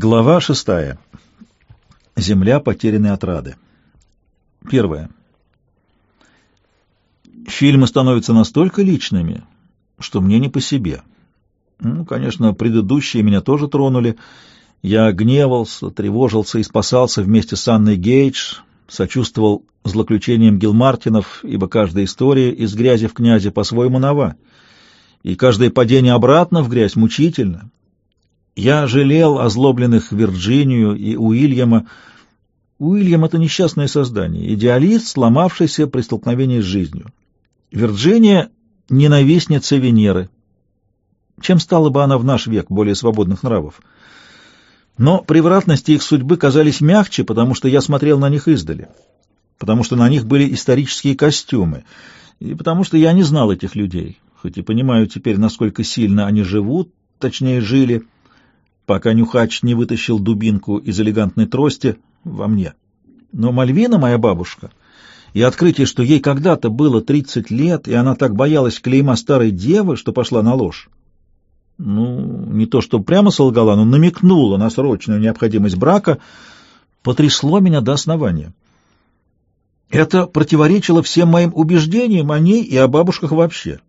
Глава шестая. Земля потерянной отрады. Первое. Фильмы становятся настолько личными, что мне не по себе. Ну, конечно, предыдущие меня тоже тронули. Я гневался, тревожился и спасался вместе с Анной Гейдж, сочувствовал злоключениям Гилмартинов, ибо каждая история из грязи в князе по-своему нова, и каждое падение обратно в грязь мучительно. Я жалел озлобленных Вирджинию и Уильяма. Уильям — это несчастное создание, идеалист, сломавшийся при столкновении с жизнью. Вирджиния — ненавистница Венеры. Чем стала бы она в наш век более свободных нравов? Но превратности их судьбы казались мягче, потому что я смотрел на них издали, потому что на них были исторические костюмы, и потому что я не знал этих людей, хоть и понимаю теперь, насколько сильно они живут, точнее жили, пока Нюхач не вытащил дубинку из элегантной трости во мне. Но Мальвина, моя бабушка, и открытие, что ей когда-то было тридцать лет, и она так боялась клейма старой девы, что пошла на ложь, ну, не то что прямо солгала, но намекнула на срочную необходимость брака, потрясло меня до основания. Это противоречило всем моим убеждениям о ней и о бабушках вообще.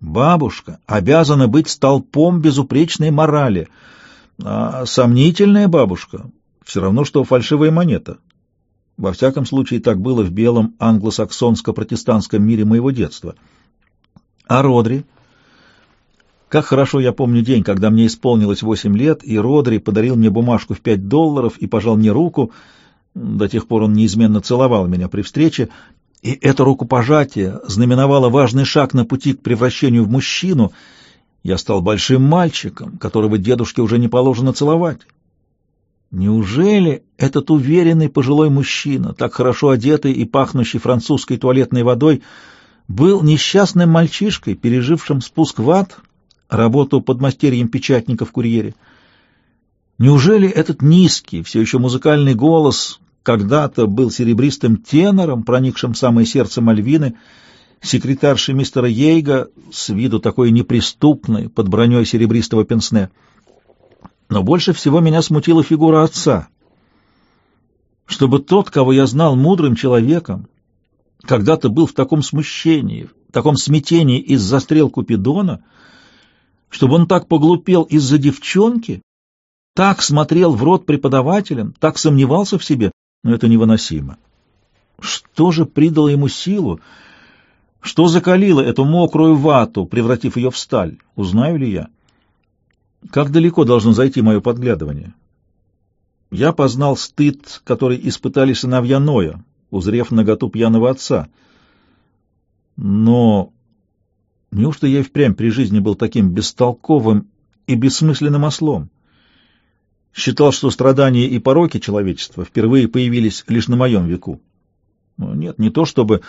Бабушка обязана быть столпом безупречной морали, а сомнительная бабушка — все равно, что фальшивая монета. Во всяком случае, так было в белом англосаксонско-протестантском мире моего детства. А Родри как хорошо я помню день, когда мне исполнилось восемь лет, и Родри подарил мне бумажку в пять долларов и пожал мне руку. До тех пор он неизменно целовал меня при встрече, и это рукопожатие знаменовало важный шаг на пути к превращению в мужчину. Я стал большим мальчиком, которого дедушке уже не положено целовать. Неужели этот уверенный пожилой мужчина, так хорошо одетый и пахнущий французской туалетной водой, был несчастным мальчишкой, пережившим спуск в ад — работу подмастерьем печатника в курьере. Неужели этот низкий, все еще музыкальный голос когда-то был серебристым тенором, проникшим в самое сердце Мальвины, секретарши мистера Ейга, с виду такой неприступной, под броней серебристого пенсне? Но больше всего меня смутила фигура отца. Чтобы тот, кого я знал мудрым человеком, когда-то был в таком смущении, в таком смятении из-за стрел Купидона — чтобы он так поглупел из-за девчонки, так смотрел в рот преподавателям, так сомневался в себе, но это невыносимо. Что же придало ему силу? Что закалило эту мокрую вату, превратив ее в сталь? Узнаю ли я? Как далеко должно зайти мое подглядывание? Я познал стыд, который испытали сыновья Ноя, узрев наготу пьяного отца. Но Неужто я и впрямь при жизни был таким бестолковым и бессмысленным ослом? Считал, что страдания и пороки человечества впервые появились лишь на моем веку. Нет, не то чтобы...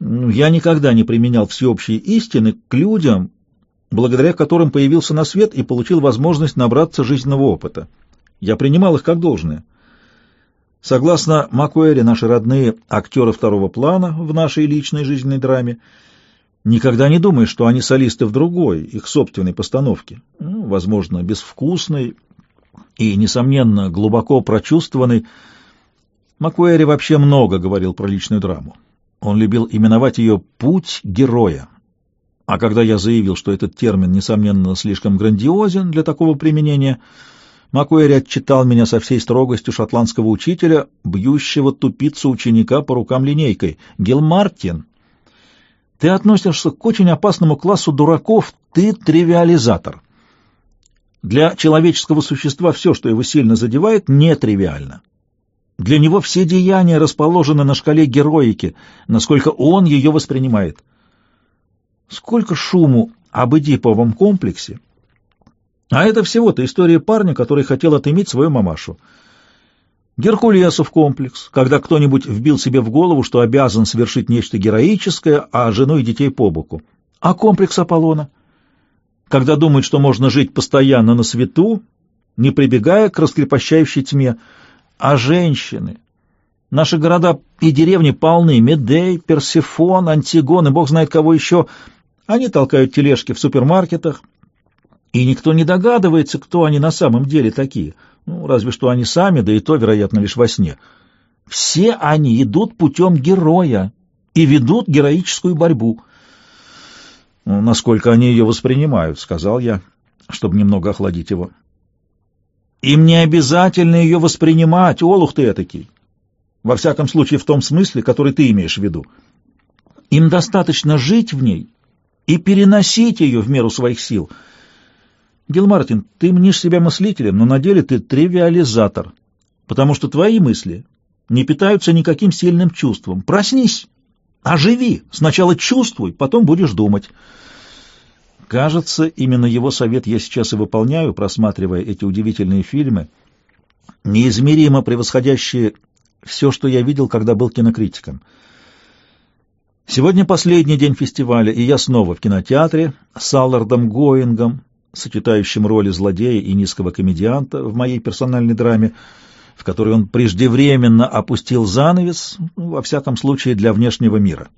Ну, я никогда не применял всеобщие истины к людям, благодаря которым появился на свет и получил возможность набраться жизненного опыта. Я принимал их как должное. Согласно Макуэре, наши родные актеры второго плана в нашей личной жизненной драме — Никогда не думай, что они солисты в другой, их собственной постановке. Ну, возможно, безвкусной и, несомненно, глубоко прочувствованной. Макуэри вообще много говорил про личную драму. Он любил именовать ее «путь героя». А когда я заявил, что этот термин, несомненно, слишком грандиозен для такого применения, Макуэри отчитал меня со всей строгостью шотландского учителя, бьющего тупицу ученика по рукам линейкой. «Гилмартин, ты относишься к очень опасному классу дураков, ты тривиализатор. Для человеческого существа все, что его сильно задевает, нетривиально. Для него все деяния расположены на шкале героики, насколько он ее воспринимает. Сколько шуму об Эдиповом комплексе, а это всего-то история парня, который хотел отыметь свою мамашу. Геркулесов комплекс, когда кто-нибудь вбил себе в голову, что обязан совершить нечто героическое, а жену и детей по боку. А комплекс Аполлона, когда думает, что можно жить постоянно на свету, не прибегая к раскрепощающей тьме. А женщины... Наши города и деревни полны. Медей, Персифон, Антигон и бог знает кого еще. Они толкают тележки в супермаркетах, и никто не догадывается, кто они на самом деле такие. Ну, разве что они сами, да и то, вероятно, лишь во сне. Все они идут путем героя и ведут героическую борьбу. Ну, насколько они ее воспринимают, — сказал я, чтобы немного охладить его. Им не обязательно ее воспринимать, олух ты этакий. Во всяком случае, в том смысле, который ты имеешь в виду. Им достаточно жить в ней и переносить ее в меру своих сил. Гилмартин, ты мнишь себя мыслителем, но на деле ты тривиализатор, потому что твои мысли не питаются никаким сильным чувством. Проснись, оживи, сначала чувствуй, потом будешь думать». Кажется, именно его совет я сейчас и выполняю, просматривая эти удивительные фильмы, неизмеримо превосходящие все, что я видел, когда был кинокритиком. Сегодня последний день фестиваля, и я снова в кинотеатре с Аллардом Гоингом, сочетающим роли злодея и низкого комедианта в моей персональной драме, в которой он преждевременно опустил занавес, ну, во всяком случае для внешнего мира.